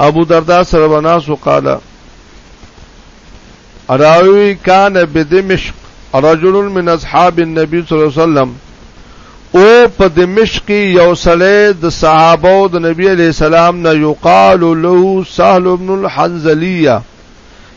ابو دردا سره وناسو قال راوی کان بدمشق رجل من اصحاب النبي صلی الله علیه وسلم او په دمشق یو سړی د صحابه او د نبی علی سلام نه یقال له سهل ابن الحنزلیه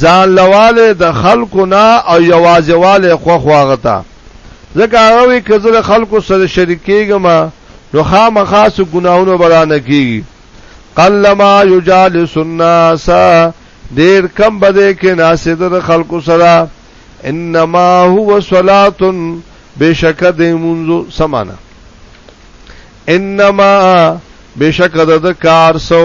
ځانلوالی د خلکو نه او یوازې والی خوښ و هغه ته ځکه هغه وی که زه له خلکو سره شریک کېږم نو خامخا څه ګناهونه به رانه کېږي قلما یجالس الناس ډېر کم به دی کې ناسې د خلکو سره انما هو صلات بشک د منځو سمانه انما بشک د کار سو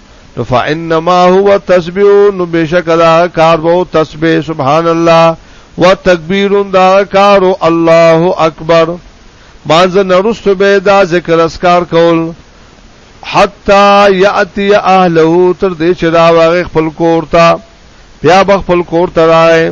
نو فانما هو تسبیح نو بشک دا کار وو تسبیح سبحان الله وتکبیر دا کار الله اکبر مانځ نرست به دا ذکر اسکار کول حتا یاتی اهله تر دې چې دا واغ خپل کور ته بیا خپل کور ته راځي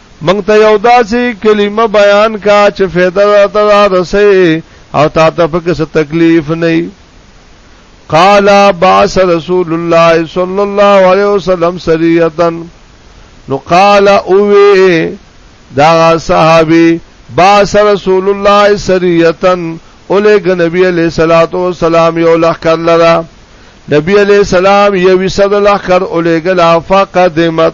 مونږ ته یو داسې کلمه بیان کا چې فایده درته را رسي او تا ته پکې څه تکلیف نه قال باس رسول الله صلی الله علیه وسلم سریه نو قال اوه دا صحابي باس رسول الله سریه اولګ نبی علیہ الصلوۃ والسلام یو لخر لرا نبی علیہ السلام یو صد لخر اولګ لا فقدمت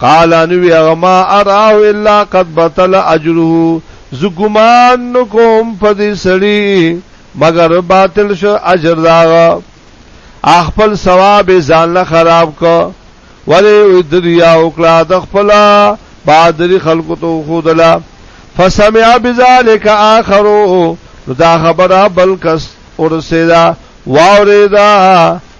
قال انو هغه ما اراه الا قد بطل اجره ز ګمان نکوم په دې سړی مگر باطل شو اجر داغه خپل ثواب ځان له خراب کو ولی دریا وکړه د خپل بادری خلکو ته خودلا فسمع بذلك اخرو دا خبره بلکس ورسیدا واوریدا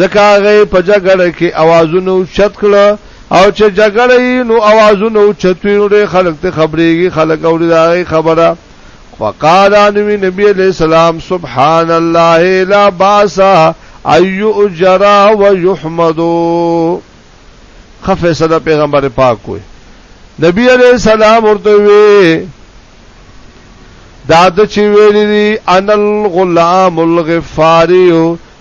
ځکه هغه په جګړه کې اوازونه چت کړ او چې جګړه یې نو اوازونه چتوي نو ډېر خلک ته خبرېږي خلک اوري دا خبره وقال انوي نبی عليه السلام سبحان الله لا باس ايو اجرا ويحمدو خفه صدا پیغمبر پاک کوي نبی عليه السلام ورته وي دا د چې ویلي ان الغلام الغفاري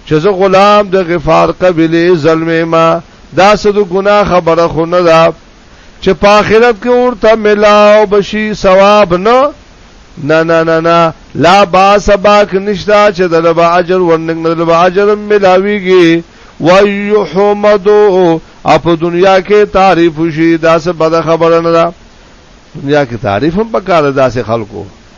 چې زه غلام د غفار قبیله زلمی ما دا څه د ګناه خبره خو نه ده چې په آخرت کې ورته ملاو بشي ثواب نه نه نه نه نه لا با سباک نشتا چې دلبا اجر ورنګ نه دلبا اجر ملاويږي ويحمدو اپ دنیا کې تعریف شي دا څه بد خبره نه ده دنیا کې تعریف هم پکاره داسې خلکو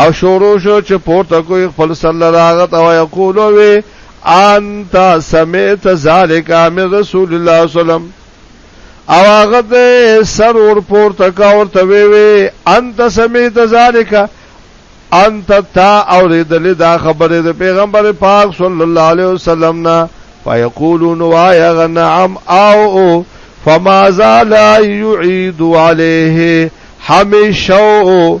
او شروع شو چې پورته کوي خپل سر لره هغه ته وایي قولو وی انت سمعت ذالک من رسول الله صلی الله علیه وسلم او هغه ته سر ور پورته کا ورته وی وی انت سمعت ذالک انت تا اوریدلې دا خبره د پیغمبر پاک صلی الله علیه وسلم نه فیقولون وایا غنعم او فما زال يعيد عليه همیشه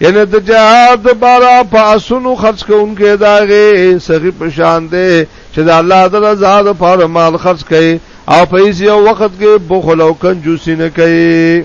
یعنی د جهاد لپاره په اسونو خرج کوونکې داغه سخی پشان دی چې د الله د رضا لپاره مال خرج کړي او په هیڅ یو وخت کې بخل او کنجوسی نه کوي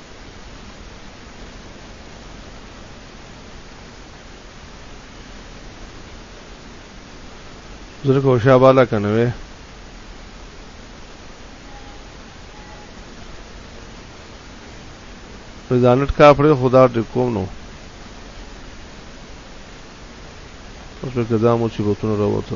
زر کو شابالا کنه وې په ځانټ کا پر خدا دې کوم نو اوس به دا مو چې بوتونه راوته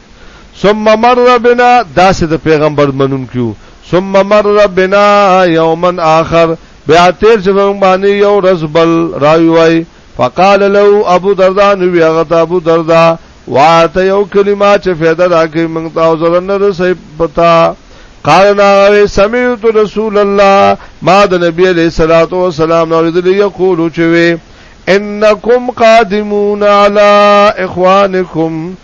ثم مر بنا داسې د پیغمبر منون کیو ثم مر بنا یوما آخر بیا تیر چې موږ باندې یو ورځ بل راوی وای فقال له ابو دردا نو بیا غته ابو دردا واته یو کلمه چې فایده راکې موږ ته او زرن نه صحیح پتا قال ناغوی سمیت رسول الله ما د نبی علیہ الصلوۃ والسلام نو دې یقول چوي انکم قادمون علی اخوانکم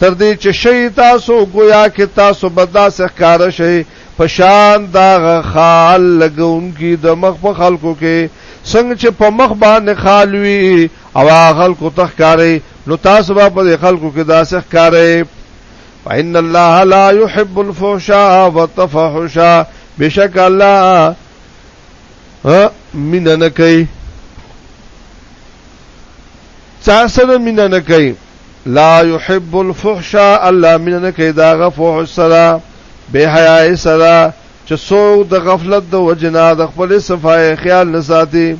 تر دې چې شئ تاسو ګویا کې تاسو به داسې ښکاره شئ په شان د هغه خال لګونکي د مخ په خلکو کې څنګه چې په مخ باندې خال وي او هغه خلکو ته ښکاري نو تاسو به په خلکو کې داسې ښکاري فإن الله لا يحب الفحشاء والتفحش بشک الله مين نه کوي چا سره مینه نه کوي لا يحب الفحش الله مینه نه کوي دا غفوح سره به حیا سره چې څوک د غفلت د وجنا د خپل صفای خیال نه ساتي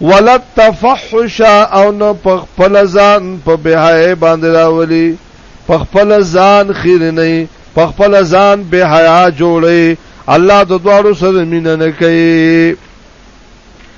ولا تفحش او نه په خپل ځان په بهای باندې راولي په خپل ځان خیر نه په خپل ځان به حیا جوړي الله د دوارو سره مینه نه کوي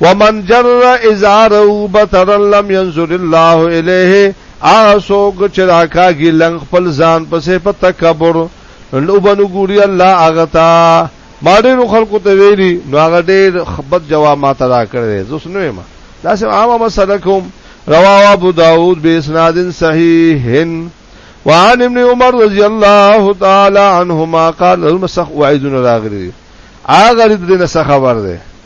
ومن جر ازاره بترا لم ينظر الله الیه اسو ګچرا کاږي لنګ خپل ځان پسې په تکبر نو بنو ګوري الله هغه تا ما ډېر خلکو ته ویلي نو هغه ډېر خبر جواب ما ته را کړی زوس نو ما دا سم عامه مسله کوم رواه ابو داود به اسناد صحیحن وعن ابن عمر رضی الله تعالی عنهما قال المسخ وعيدنا راغري اغه دې نه خبر ده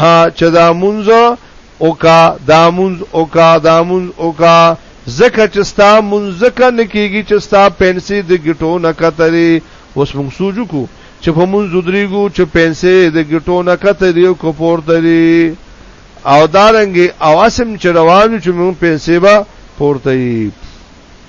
ها چې دا مونږ او کا دا مونږ او کا دا مونږ او کا زکه چې ستا مونږ زکه نکېږي چې ستا پنسي د ګټو نه کتري اوس مونږ سوجو کو چې په مونږ دريګو چې پنسي د ګټو نه کتري او کو پورته دي او دارنګي او اسم چې روانو چې مونږ پنسي با پورته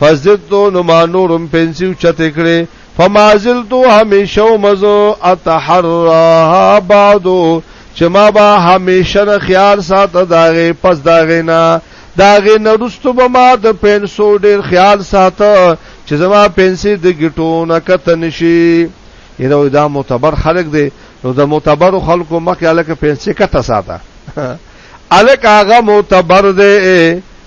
فزدتو نو ما نورم پنسیو چته کړې فمازلتو همیشه مزو اتحرها بعدو چې ما با همیشه خیال ساته داغه پس داغه نه داغه نرستو به ما د پنسو ډیر خیال ساته چې زما پنسي د ګټو نه کت نشي یره دا معتبر خلق دی نو د معتبر خلکو مخه الکه پنسي کته ساته الک هغه معتبر دی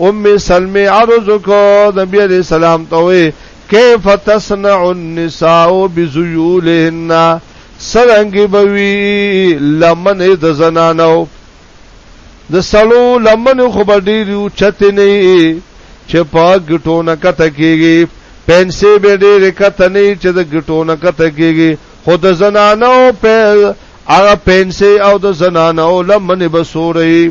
ام سلمې عرض کو نبی عليه السلام ته وي کیف تصنع النساء بذيولهن سرنګ بوي لمن د زنانو د سلو لمن خو به ډیر چته نه چې په ګټونه کته کیږي پنسې به ډیر کته نه چې د ګټونه کته کیږي خو د زنانو په هغه پنسې او د زنانو لمن به سوري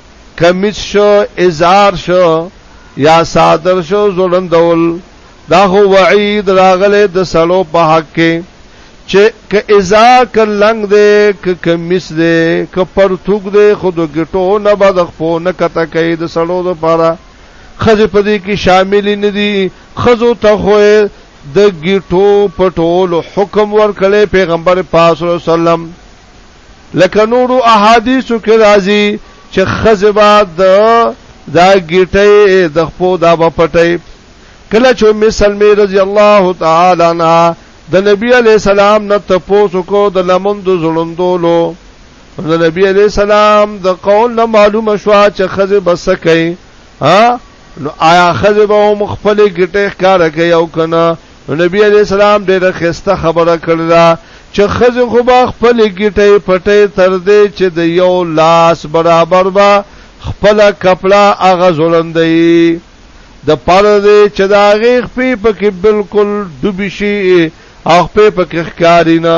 کمیس شو ازار شو یا صادر شو ظلم دول دا هو وعید راغله د سړو په حق کې چې ک ازار ک لنګ دې ک کمیس دې ک پرتوګ دې خود ګټو نه بد خپو نه کته کوي د سړو لپاره خزه پدې کې شامل نه دي خزو ته خو د ګټو پټول حکم ورکړي پیغمبر پاک صلی الله علیه وسلم لکه نورو احادیثو کې راځي چې خزبا د دا ګټي د خپو دا بپټي کله چې ام سلمې رضی الله تعالی عنها د نبی علی السلام نه تپوسو کو د لمند زړندولو د نبی علی السلام د قول نه معلومه شو چې خزه بس کوي ها نو آیا خزه به مخفل ګټه ښکار کوي او کنه نو نبی علیہ السلام ډېر خسته خبره کړل چې خزه خو با خپل گیټي پټي تر دې چې د یو لاس برابر با خپل کپلا اغه زولندې د پر دې چې دا غیخ په پکې بالکل ډوبې شي او په پکې ښکاری نه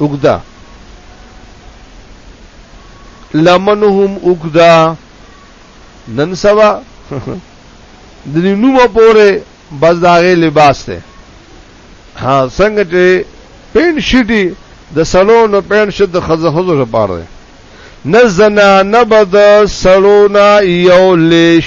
اوګدا لمنهم اوګدا نن سبا د نومه پوره بس داغه لباس ته ها څنګه چې پین شټي د سلو نو پین شټ د خزه خزو لپاره نه زنا نه بد سلو نه یو لیش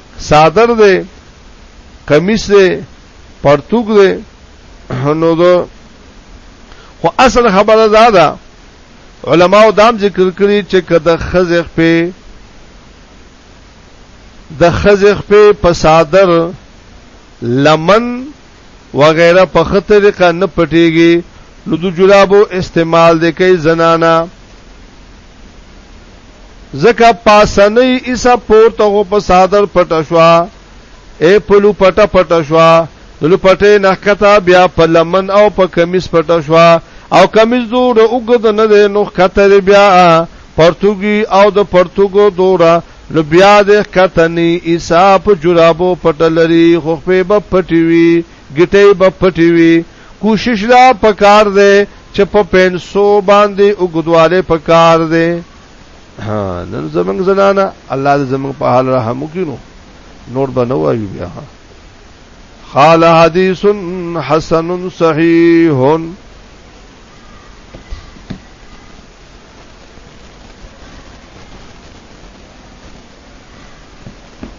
صادر دی قمیص دی پرتوګ دی نو دو خو اصل خبره دا ده علماو دام ذکر کړی چې کده خزخ په د خزخ په پسادر لمن وغیرہ په خطر کا نه پټیږي نو د جرابو استعمال د کوي زنانا زکه پاسنې ایسا پورته غو په صادر پټ شوا اے پلو پټه پټ شوا نو پټه نحکتا بیا په لمن او په کمیس پټ شوا او کمیس دور اوګد نه ده نو خطر بیا پرتګي او د پرتګو دورا نو بیا د کتنی ایسا په جرابو پټ لري خو په پټي وي ګټي په پټي وي کوشش دا پکار دی چې په پنسو باندې اوګدواله پکار دی ها نن زمنګ زنانه الله دې زمنګ په حال رحم وکینو نور بنو ایو بیا قال حدیث حسن صحیح